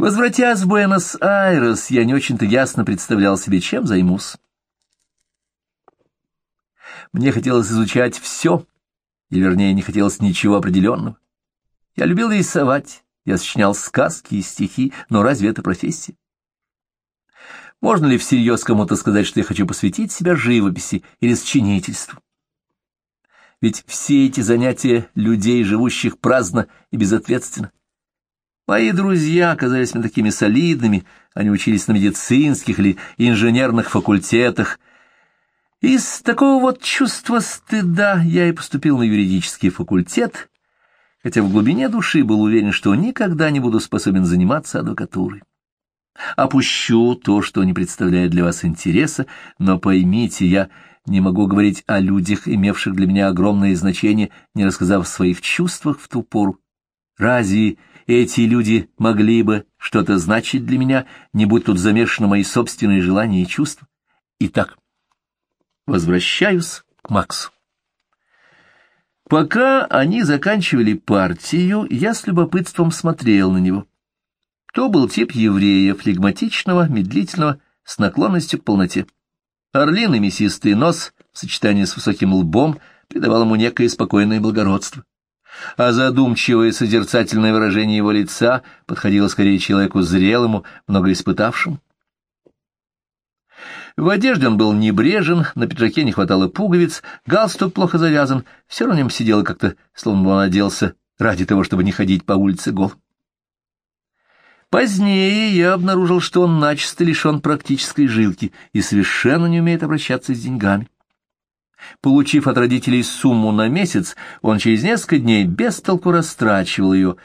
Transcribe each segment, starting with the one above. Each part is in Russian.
Возвратясь в Буэнос-Айрес, я не очень-то ясно представлял себе, чем займусь. Мне хотелось изучать все, или, вернее, не хотелось ничего определенного. Я любил рисовать, я сочинял сказки и стихи, но разве это профессия? Можно ли всерьез кому-то сказать, что я хочу посвятить себя живописи или сочинительству? Ведь все эти занятия людей, живущих праздно и безответственно. Мои друзья оказались мне такими солидными, они учились на медицинских или инженерных факультетах. Из такого вот чувства стыда я и поступил на юридический факультет, хотя в глубине души был уверен, что никогда не буду способен заниматься адвокатурой. Опущу то, что не представляет для вас интереса, но поймите, я не могу говорить о людях, имевших для меня огромное значение, не рассказав о своих чувствах в ту пору. Разве эти люди могли бы что-то значить для меня, не будь тут замешаны мои собственные желания и чувства? Итак, возвращаюсь к Максу. Пока они заканчивали партию, я с любопытством смотрел на него. То был тип еврея, флегматичного, медлительного, с наклонностью к полноте. Орлиный мясистый нос в сочетании с высоким лбом придавал ему некое спокойное благородство. А задумчивое созерцательное выражение его лица подходило скорее человеку зрелому, многоиспытавшему. В одежде он был небрежен, на пиджаке не хватало пуговиц, галстук плохо завязан, все равно нем сидело как-то, словно он оделся ради того, чтобы не ходить по улице гол. Позднее я обнаружил, что он начисто лишен практической жилки и совершенно не умеет обращаться с деньгами. Получив от родителей сумму на месяц, он через несколько дней без толку растрачивал ее,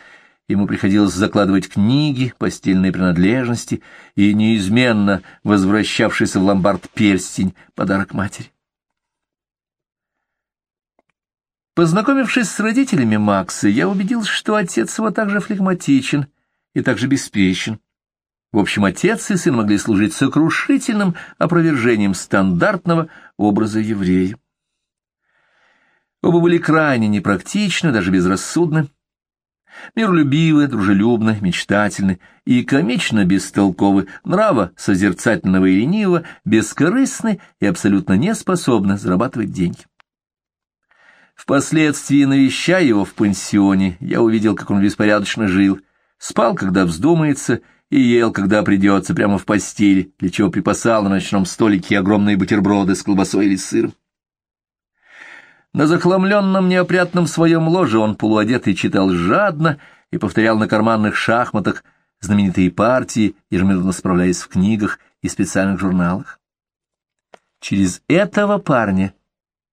Ему приходилось закладывать книги, постельные принадлежности и неизменно возвращавшийся в ломбард перстень, подарок матери. Познакомившись с родителями Макса, я убедился, что отец его также флегматичен и также беспечен. В общем, отец и сын могли служить сокрушительным опровержением стандартного образа еврея. Оба были крайне непрактичны, даже безрассудны, Миролюбивы, дружелюбны, мечтательны и комично бестолковы, нрава созерцательного и ленивого, бескорыстны и абсолютно не способны зарабатывать деньги. Впоследствии, навещая его в пансионе, я увидел, как он беспорядочно жил, спал, когда вздумается, и ел, когда придется, прямо в постели, для чего припасал на ночном столике огромные бутерброды с колбасой или сыром. На захламленном неопрятном своем ложе он полуодетый читал жадно и повторял на карманных шахматах знаменитые партии, ежеминутно справляясь в книгах и специальных журналах. Через этого парня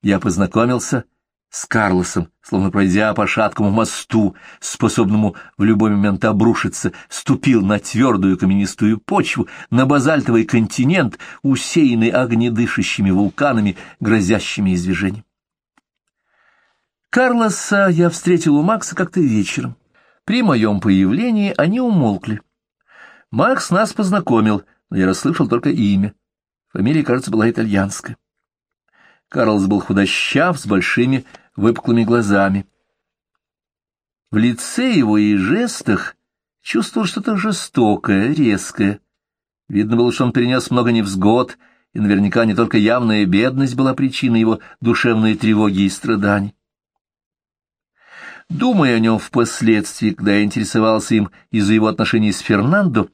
я познакомился с Карлосом, словно пройдя по шаткому мосту, способному в любой момент обрушиться, ступил на твердую каменистую почву, на базальтовый континент, усеянный огнедышащими вулканами, грозящими извержением. Карлоса я встретил у Макса как-то вечером. При моем появлении они умолкли. Макс нас познакомил, но я расслышал только имя. Фамилия, кажется, была итальянская. Карлос был худощав, с большими выпуклыми глазами. В лице его и жестах чувствовал что-то жестокое, резкое. Видно было, что он перенес много невзгод, и наверняка не только явная бедность была причиной его душевной тревоги и страданий. Думая о нем впоследствии, когда я интересовался им из-за его отношений с Фернандо,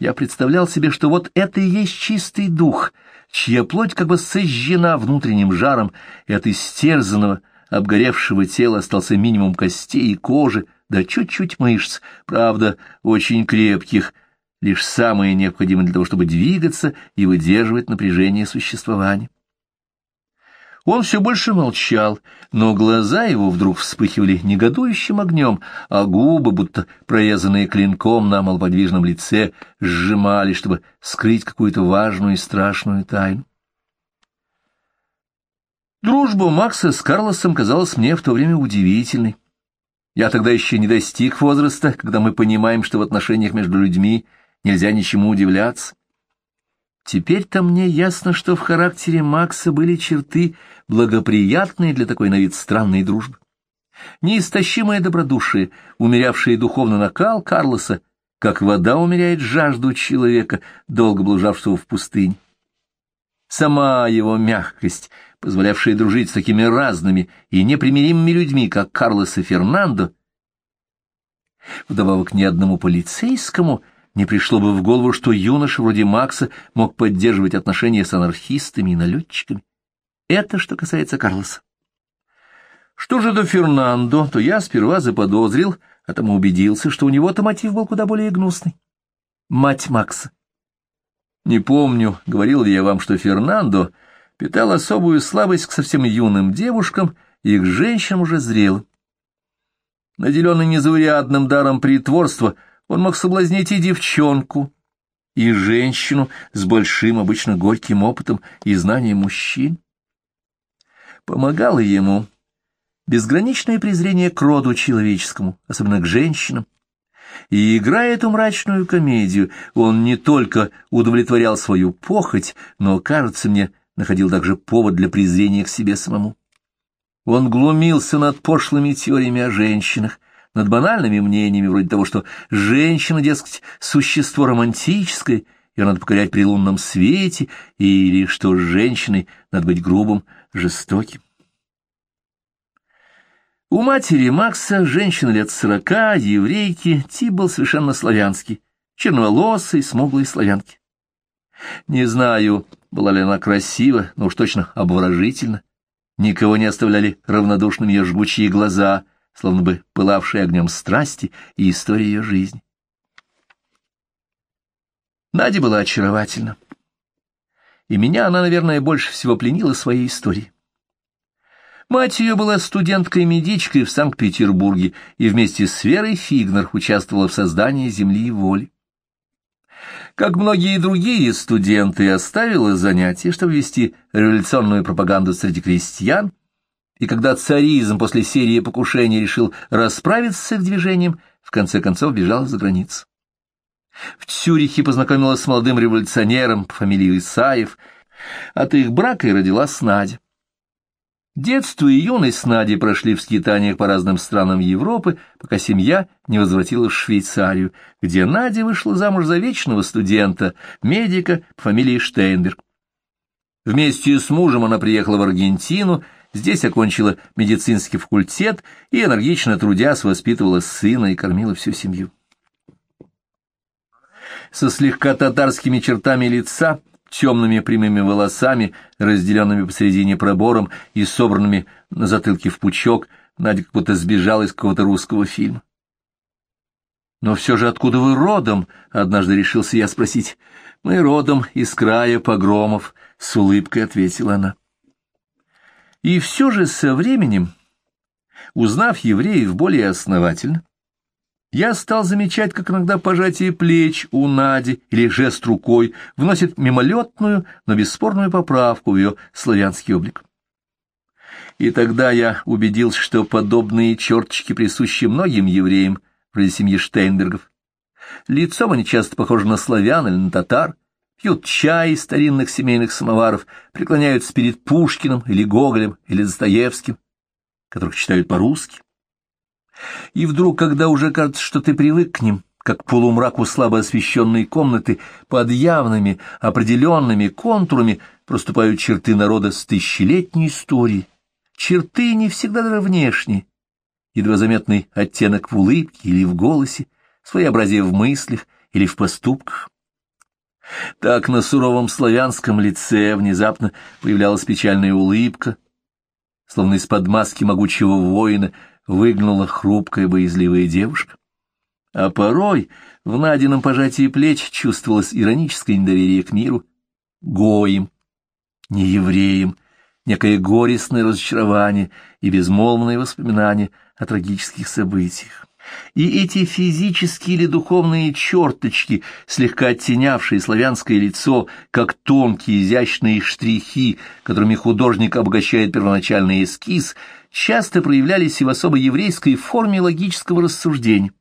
я представлял себе, что вот это и есть чистый дух, чья плоть как бы сожжена внутренним жаром, и от истерзанного, обгоревшего тела остался минимум костей и кожи, да чуть-чуть мышц, правда, очень крепких, лишь самые необходимые для того, чтобы двигаться и выдерживать напряжение существования. Он все больше молчал, но глаза его вдруг вспыхивали негодующим огнем, а губы, будто прорезанные клинком на малоподвижном лице, сжимали, чтобы скрыть какую-то важную и страшную тайну. Дружба Макса с Карлосом казалась мне в то время удивительной. Я тогда еще не достиг возраста, когда мы понимаем, что в отношениях между людьми нельзя ничему удивляться. Теперь-то мне ясно, что в характере Макса были черты, благоприятные для такой на вид странной дружбы. Неистощимое добродушие, умерявшее духовный накал Карлоса, как вода умеряет жажду человека, долго блужавшего в пустыне. Сама его мягкость, позволявшая дружить с такими разными и непримиримыми людьми, как Карлос и Фернандо, вдобавок ни одному полицейскому не пришло бы в голову, что юноша вроде Макса мог поддерживать отношения с анархистами и налетчиками. Это что касается Карлоса. Что же до Фернандо, то я сперва заподозрил, а тому убедился, что у него-то мотив был куда более гнусный. Мать Макса. Не помню, говорил ли я вам, что Фернандо питал особую слабость к совсем юным девушкам и к женщинам уже зрелым. Наделенный незаурядным даром притворства, он мог соблазнить и девчонку, и женщину с большим, обычно горьким опытом и знанием мужчин. Помогало ему безграничное презрение к роду человеческому, особенно к женщинам. И, играя эту мрачную комедию, он не только удовлетворял свою похоть, но, кажется мне, находил также повод для презрения к себе самому. Он глумился над пошлыми теориями о женщинах, над банальными мнениями вроде того, что женщина, дескать, существо романтическое, ее надо покорять при лунном свете, или что с женщиной надо быть грубым, жестоким. У матери Макса, женщина лет сорока, еврейки, тип был совершенно славянский, черноволосый, смуглый славянки. Не знаю, была ли она красива, но уж точно обворожительна. Никого не оставляли равнодушными ее жгучие глаза, словно бы пылавшие огнем страсти и истории ее жизни. Надя была очаровательна. И меня она, наверное, больше всего пленила своей историей. Мать ее была студенткой-медичкой в Санкт-Петербурге и вместе с Верой Фигнер участвовала в создании «Земли и воли». Как многие другие студенты, оставила занятия, чтобы вести революционную пропаганду среди крестьян, и когда царизм после серии покушений решил расправиться с их движением, в конце концов бежал за границу. В Цюрихе познакомилась с молодым революционером по фамилии Исаев, от их брака и родилась Надя. Детство и юность Нади прошли в скитаниях по разным странам Европы, пока семья не возвратилась в Швейцарию, где Надя вышла замуж за вечного студента, медика по фамилии Штейнберг. Вместе с мужем она приехала в Аргентину, здесь окончила медицинский факультет и, энергично трудясь, воспитывала сына и кормила всю семью. Со слегка татарскими чертами лица – темными прямыми волосами, разделенными посередине пробором и собранными на затылке в пучок, Надя как будто сбежала из какого-то русского фильма. «Но все же откуда вы родом?» — однажды решился я спросить. «Мы родом из края погромов», — с улыбкой ответила она. И все же со временем, узнав евреев более основательно, я стал замечать, как иногда пожатие плеч у Нади или жест рукой вносит мимолетную, но бесспорную поправку в ее славянский облик. И тогда я убедился, что подобные черточки присущи многим евреям, вроде семьи Штейнбергов. Лицом они часто похожи на славян или на татар, пьют чай из старинных семейных самоваров, преклоняются перед Пушкиным или Гоголем или Достоевским, которых читают по-русски. И вдруг, когда уже кажется, что ты привык к ним, как полумраку слабо освещенной комнаты, под явными, определенными контурами проступают черты народа с тысячелетней историей. Черты не всегда даже внешние, едва заметный оттенок в улыбке или в голосе, своеобразие в мыслях или в поступках. Так на суровом славянском лице внезапно появлялась печальная улыбка, словно из-под маски могучего воина выглянула хрупкая боязливая девушка. А порой в Надином пожатии плеч чувствовалось ироническое недоверие к миру, гоим, не евреям, некое горестное разочарование и безмолвные воспоминания о трагических событиях. И эти физические или духовные черточки, слегка оттенявшие славянское лицо, как тонкие изящные штрихи, которыми художник обогащает первоначальный эскиз, часто проявлялись и в особо еврейской форме логического рассуждения.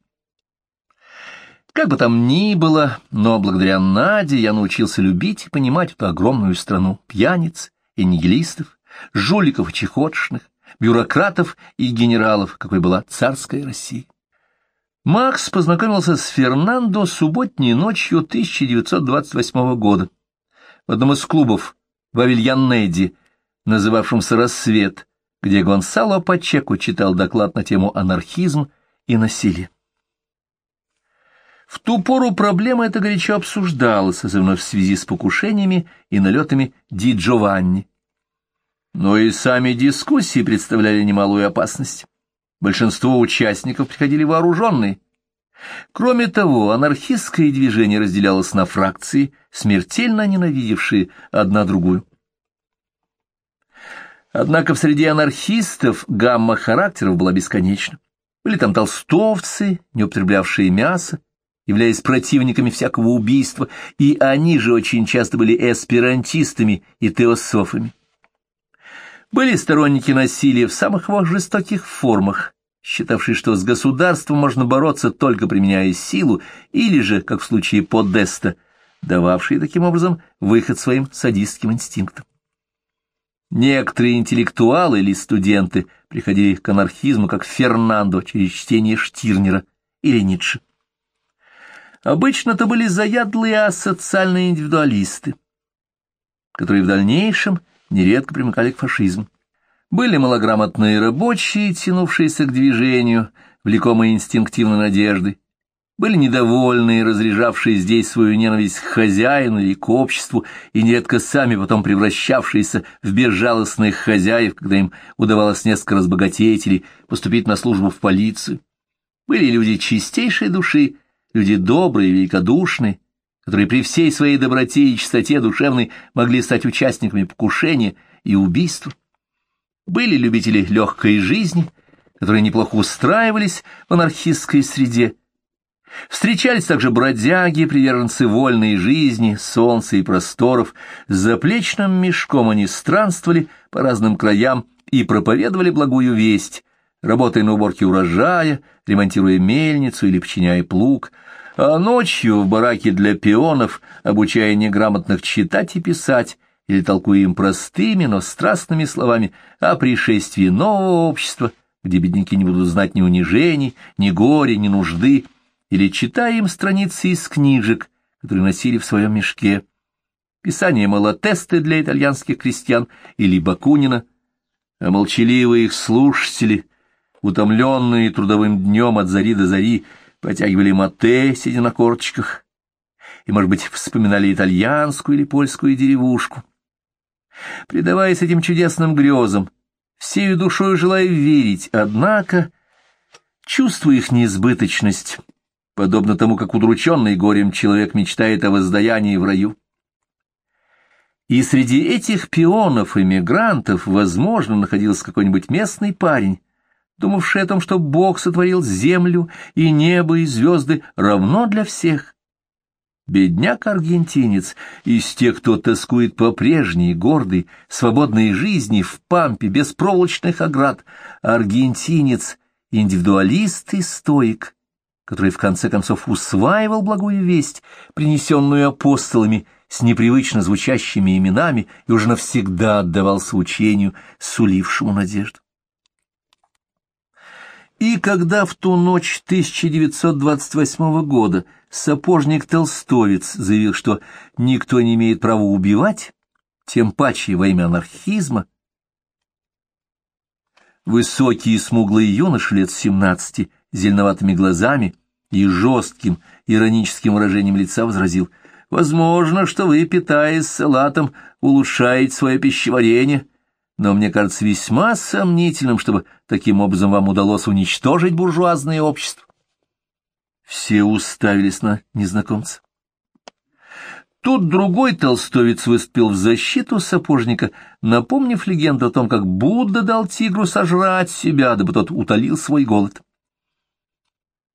Как бы там ни было, но благодаря Наде я научился любить и понимать эту огромную страну пьяниц и нигилистов, жуликов и чехотшных, бюрократов и генералов, какой была царская Россия. Макс познакомился с Фернандо субботней ночью 1928 года в одном из клубов в Авильяннеде, называвшемся «Рассвет», где Гонсало Пачеко читал доклад на тему «Анархизм и насилие». В ту пору проблема эта горячо обсуждалась, особенно в связи с покушениями и налетами Ди Джованни. Но и сами дискуссии представляли немалую опасность. Большинство участников приходили вооруженные. Кроме того, анархистское движение разделялось на фракции, смертельно ненавидевшие одна другую. Однако в среде анархистов гамма характеров была бесконечна. Были там толстовцы, не употреблявшие мясо, являясь противниками всякого убийства, и они же очень часто были эсперантистами и теософами. Были сторонники насилия в самых его жестоких формах, считавшие, что с государством можно бороться только применяя силу, или же, как в случае Подеста, дававшие таким образом выход своим садистским инстинктам. Некоторые интеллектуалы или студенты приходили к анархизму, как Фернандо, через чтение Штирнера или Ницше. Обычно это были заядлые асоциальные индивидуалисты, которые в дальнейшем нередко примыкали к фашизму. Были малограмотные рабочие, тянувшиеся к движению, влекомые инстинктивной надеждой. Были недовольные, разряжавшие здесь свою ненависть к хозяину или к обществу, и нередко сами потом превращавшиеся в безжалостных хозяев, когда им удавалось несколько разбогатеть или поступить на службу в полицию. Были люди чистейшей души, люди добрые, великодушные, которые при всей своей доброте и чистоте душевной могли стать участниками покушения и убийства. Были любители легкой жизни, которые неплохо устраивались в анархистской среде. Встречались также бродяги, приверженцы вольной жизни, солнца и просторов. С заплечным мешком они странствовали по разным краям и проповедовали благую весть, работая на уборке урожая, ремонтируя мельницу или подчиняя плуг, а ночью в бараке для пионов, обучая неграмотных читать и писать, или толкуя им простыми, но страстными словами о пришествии нового общества, где бедняки не будут знать ни унижений, ни горя, ни нужды, или читая им страницы из книжек, которые носили в своем мешке, писание Малатесты для итальянских крестьян или Бакунина, а молчаливые их слушатели, утомленные трудовым днем от зари до зари, потягивали мате, сидя на корточках, и, может быть, вспоминали итальянскую или польскую деревушку. Предаваясь этим чудесным грезам, всею душою желая верить, однако, чувствуя их неизбыточность, подобно тому, как удрученный горем человек мечтает о воздаянии в раю. И среди этих пионов-эмигрантов, возможно, находился какой-нибудь местный парень, думавший о том, что Бог сотворил землю и небо и звезды равно для всех. Бедняк-аргентинец из тех, кто тоскует по прежней, гордой, свободной жизни в пампе, без проволочных оград, аргентинец, индивидуалист и стоик, который в конце концов усваивал благую весть, принесенную апостолами с непривычно звучащими именами, и уже навсегда отдавался учению, сулившему надежду. И когда в ту ночь 1928 года сапожник-толстовец заявил, что никто не имеет права убивать, тем паче во имя анархизма, высокий и смуглый юноша лет семнадцати, зеленоватыми глазами и жестким ироническим выражением лица возразил, «Возможно, что вы, питаясь салатом, улучшаете свое пищеварение, но мне кажется весьма сомнительным, чтобы таким образом вам удалось уничтожить буржуазное общество. Все уставились на незнакомца. Тут другой толстовец выступил в защиту сапожника, напомнив легенду о том, как Будда дал тигру сожрать себя, дабы тот утолил свой голод.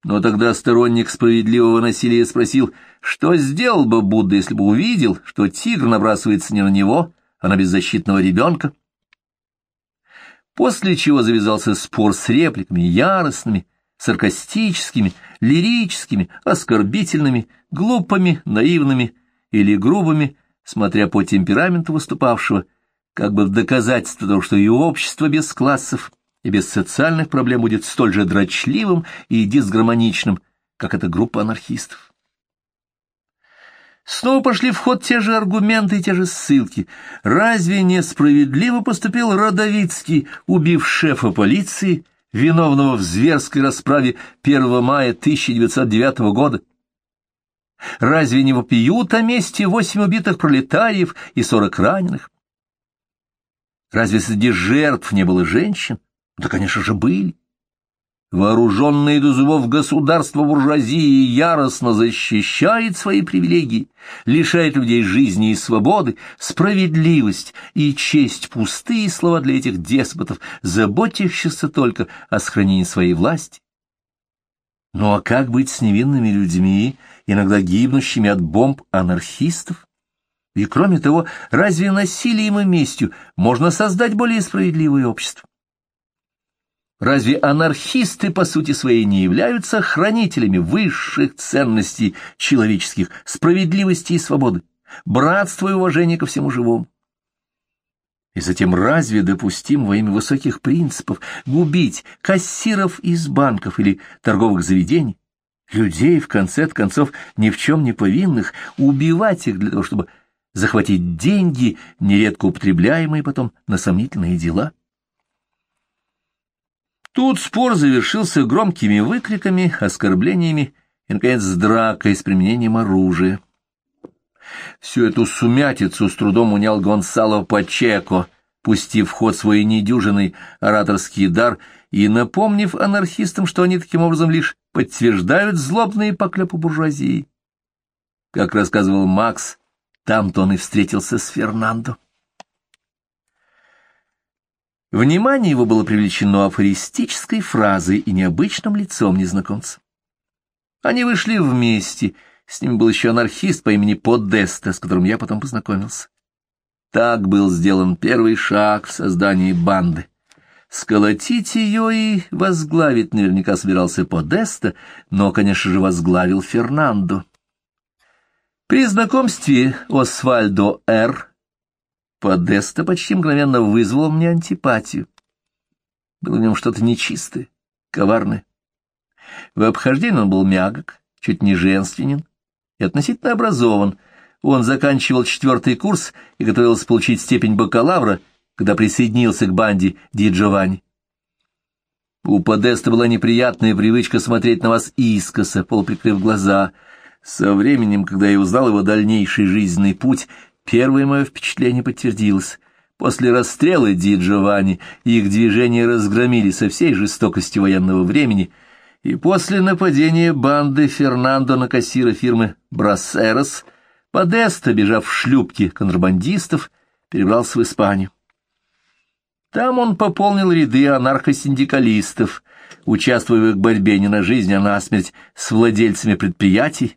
Но тогда сторонник справедливого насилия спросил, что сделал бы Будда, если бы увидел, что тигр набрасывается не на него, а на беззащитного ребенка после чего завязался спор с репликами яростными, саркастическими, лирическими, оскорбительными, глупыми, наивными или грубыми, смотря по темпераменту выступавшего, как бы в доказательство того, что и общество без классов, и без социальных проблем будет столь же дрочливым и дисгармоничным, как эта группа анархистов. Снова пошли в ход те же аргументы и те же ссылки. Разве несправедливо поступил Родовицкий, убив шефа полиции, виновного в зверской расправе 1 мая 1909 года? Разве не вопиют о месте восемь убитых пролетариев и сорок раненых? Разве среди жертв не было женщин? Да, конечно же, были. Вооруженное до зубов государство буржуазии яростно защищает свои привилегии, лишает людей жизни и свободы, справедливость и честь пустые слова для этих деспотов, заботящихся только о сохранении своей власти. Ну а как быть с невинными людьми, иногда гибнущими от бомб анархистов? И кроме того, разве насилием и местью можно создать более справедливое общество? Разве анархисты по сути своей не являются хранителями высших ценностей человеческих, справедливости и свободы, братства и уважения ко всему живому? И затем разве допустим во имя высоких принципов губить кассиров из банков или торговых заведений, людей, в конце концов, ни в чем не повинных, убивать их для того, чтобы захватить деньги, нередко употребляемые потом на сомнительные дела? Тут спор завершился громкими выкриками, оскорблениями и, наконец, дракой с применением оружия. Всю эту сумятицу с трудом унял Гонсало Пачеко, пустив в ход свой недюжинный ораторский дар и напомнив анархистам, что они таким образом лишь подтверждают злобные поклепы буржуазии. Как рассказывал Макс, там-то он и встретился с Фернандо. Внимание его было привлечено афористической фразой и необычным лицом незнакомца. Они вышли вместе, с ним был еще анархист по имени Подеста, с которым я потом познакомился. Так был сделан первый шаг в создании банды. Сколотить ее и возглавить наверняка собирался Подеста, но, конечно же, возглавил Фернандо. При знакомстве Освальдо Р. Подеста почти мгновенно вызвал мне антипатию. Было в нем что-то нечистое, коварное. В обхождении он был мягок, чуть не женственен и относительно образован. Он заканчивал четвертый курс и готовился получить степень бакалавра, когда присоединился к банде Ди Джованни. У Подеста была неприятная привычка смотреть на вас искоса, полуприкрыв глаза — со временем, когда я узнал его дальнейший жизненный путь, первое мое впечатление подтвердилось. После расстрела Ди Джованни их движения разгромили со всей жестокостью военного времени, и после нападения банды Фернандо на кассира фирмы «Брасерос», Подеста, бежав в шлюпке контрабандистов, перебрался в Испанию. Там он пополнил ряды анархосиндикалистов, участвуя в борьбе не на жизнь, а на смерть с владельцами предприятий,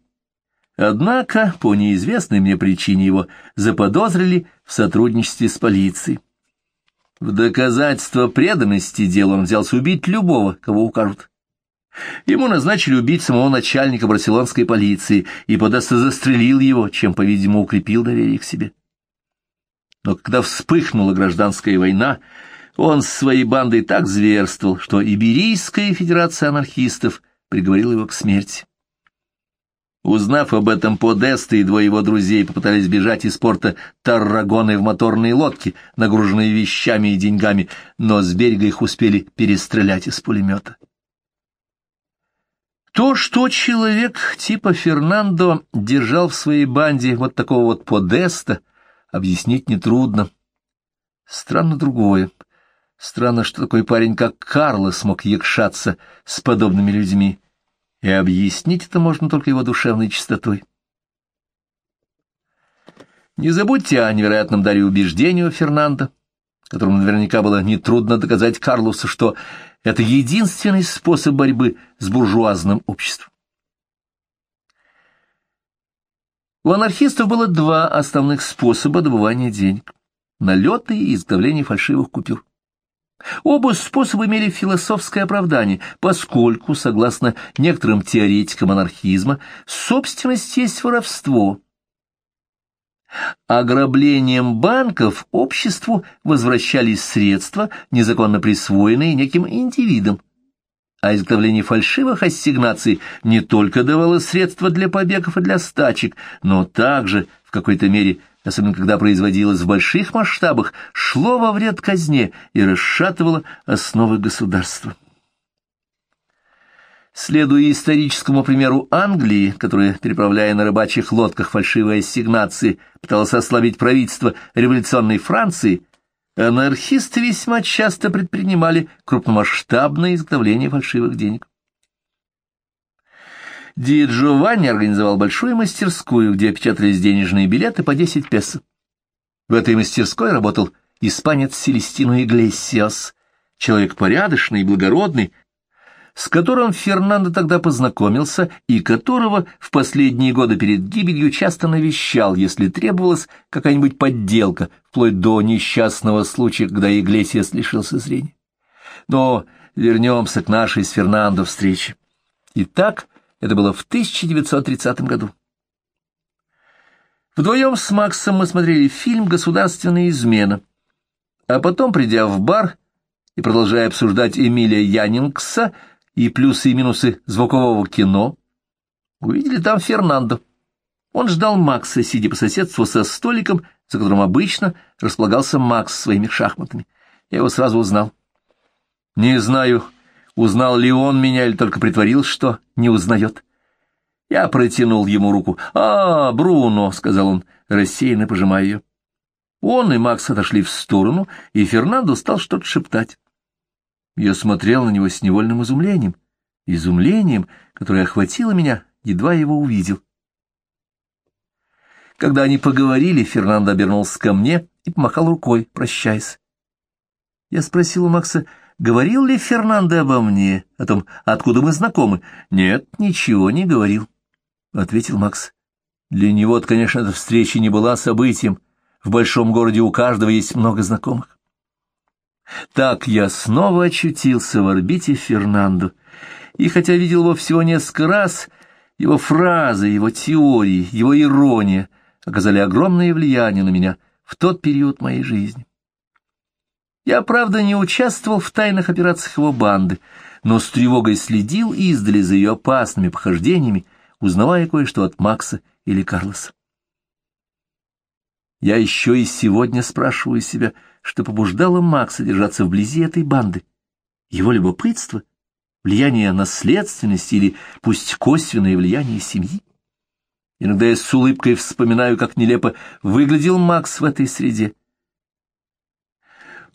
Однако, по неизвестной мне причине его заподозрили в сотрудничестве с полицией. В доказательство преданности делу он взялся убить любого, кого укажут. Ему назначили убить самого начальника барселонской полиции, и Подеста застрелил его, чем, по-видимому, укрепил доверие к себе. Но когда вспыхнула гражданская война, он с своей бандой так зверствовал, что Иберийская федерация анархистов приговорила его к смерти. Узнав об этом, Подеста и двое его друзей попытались бежать из порта Таррагоны в моторные лодки, нагруженные вещами и деньгами, но с берега их успели перестрелять из пулемета. То, что человек типа Фернандо держал в своей банде вот такого вот Подеста, объяснить нетрудно. Странно другое. Странно, что такой парень, как Карло, смог якшаться с подобными людьми и объяснить это можно только его душевной чистотой. Не забудьте о невероятном даре убеждению Фернандо, которому наверняка было нетрудно доказать Карлосу, что это единственный способ борьбы с буржуазным обществом. У анархистов было два основных способа добывания денег – налеты и изготовление фальшивых купюр. Оба способа имели философское оправдание, поскольку, согласно некоторым теоретикам анархизма, собственность есть воровство. Ограблением банков обществу возвращались средства, незаконно присвоенные неким индивидом. А изготовление фальшивых ассигнаций не только давало средства для побегов и для стачек, но также, в какой-то мере, особенно когда производилось в больших масштабах, шло во вред казне и расшатывало основы государства. Следуя историческому примеру Англии, которая, переправляя на рыбачьих лодках фальшивые ассигнации, пыталась ослабить правительство революционной Франции, анархисты весьма часто предпринимали крупномасштабное изготовление фальшивых денег. Ди Джованни организовал большую мастерскую, где печатались денежные билеты по 10 песо. В этой мастерской работал испанец Селестино Иглесиас, человек порядочный и благородный, с которым Фернандо тогда познакомился и которого в последние годы перед гибелью часто навещал, если требовалась какая-нибудь подделка, вплоть до несчастного случая, когда Иглесиас лишился зрения. Но вернемся к нашей с Фернандо встрече. Итак, это было в 1930 году. Вдвоем с Максом мы смотрели фильм «Государственная измена», а потом, придя в бар и продолжая обсуждать Эмилия Янингса, и плюсы и минусы звукового кино, увидели там Фернандо. Он ждал Макса, сидя по соседству со столиком, за которым обычно располагался Макс своими шахматами. Я его сразу узнал. Не знаю, узнал ли он меня или только притворил, что не узнает. Я протянул ему руку. «А, Бруно!» — сказал он, рассеянно пожимая ее. Он и Макс отошли в сторону, и Фернандо стал что-то шептать. Я смотрел на него с невольным изумлением, изумлением, которое охватило меня, едва его увидел. Когда они поговорили, Фернандо обернулся ко мне и помахал рукой, прощаясь. Я спросил у Макса, говорил ли Фернандо обо мне, о том, откуда мы знакомы. «Нет, ничего не говорил», — ответил Макс. Для него, конечно, эта встреча не была событием. В большом городе у каждого есть много знакомых. Так я снова очутился в орбите Фернандо, и хотя видел его всего несколько раз, его фразы, его теории, его ирония оказали огромное влияние на меня в тот период моей жизни. Я, правда, не участвовал в тайных операциях его банды, но с тревогой следил издали за ее опасными похождениями, узнавая кое-что от Макса или Карлоса. Я еще и сегодня спрашиваю себя, что побуждало Макса держаться вблизи этой банды. Его любопытство, влияние наследственности или пусть косвенное влияние семьи. Иногда я с улыбкой вспоминаю, как нелепо выглядел Макс в этой среде.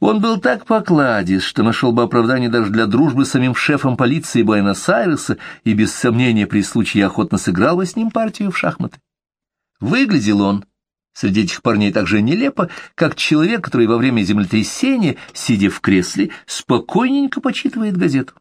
Он был так покладист, что нашел бы оправдание даже для дружбы с самим шефом полиции Буэнос-Айреса и без сомнения при случае охотно сыграл бы с ним партию в шахматы. Выглядел он среди этих парней так же нелепо, как человек, который во время землетрясения, сидя в кресле, спокойненько почитывает газету.